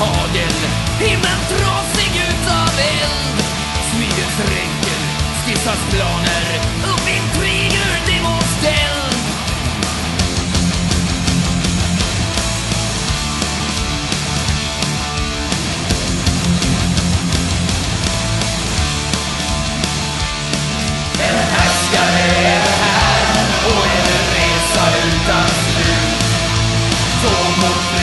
hagel Himlen trasig utav eld. Smidets ränker skissas planer. Upp intriger eld En härskare är här? Och en resa utan slut? Så mot